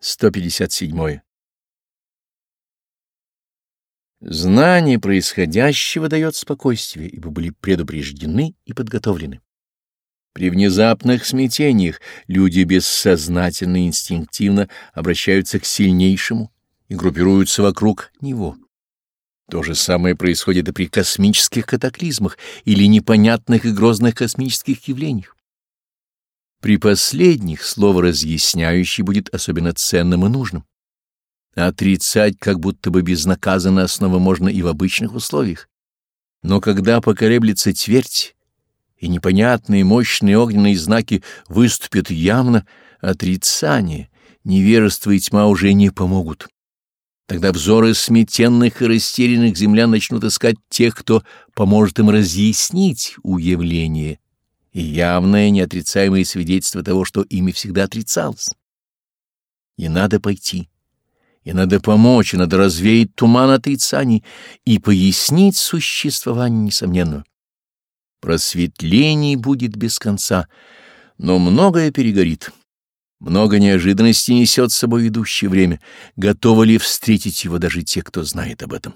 157. Знание происходящего дает спокойствие, ибо были предупреждены и подготовлены. При внезапных смятениях люди бессознательно и инстинктивно обращаются к сильнейшему и группируются вокруг него. То же самое происходит и при космических катаклизмах или непонятных и грозных космических явлениях. При последних слово разъясняющее будет особенно ценным и нужным. Отрицать как будто бы безнаказанно основы можно и в обычных условиях. Но когда поколеблется твердь, и непонятные мощные огненные знаки выступят явно, отрицание, невежество и тьма уже не помогут. Тогда взоры сметенных и растерянных землян начнут искать тех, кто поможет им разъяснить уявление и явное неотрицаемое свидетельство того, что ими всегда отрицалось. И надо пойти, и надо помочь, и надо развеять туман отрицаний и пояснить существование несомненного. Просветлений будет без конца, но многое перегорит. Много неожиданностей несет с собой идущее время. Готовы ли встретить его даже те, кто знает об этом?